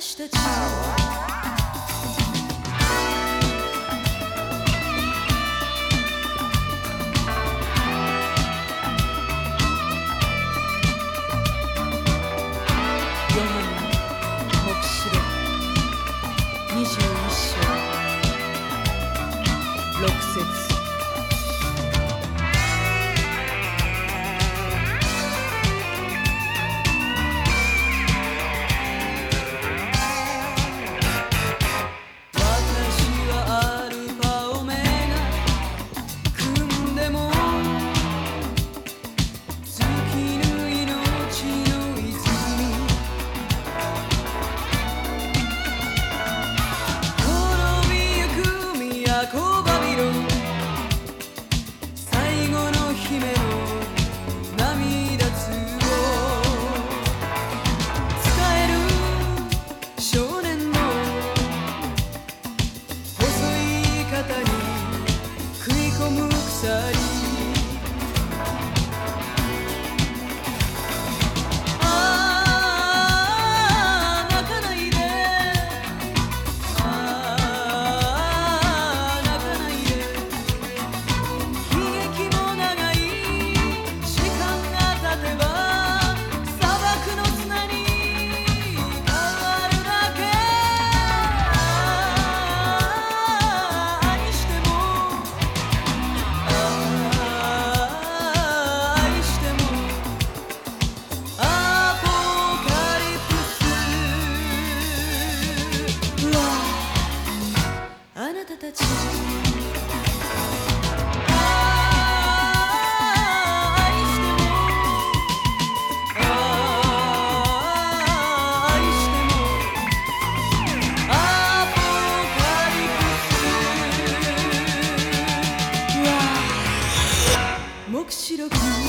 私たち世の目白 Show 白く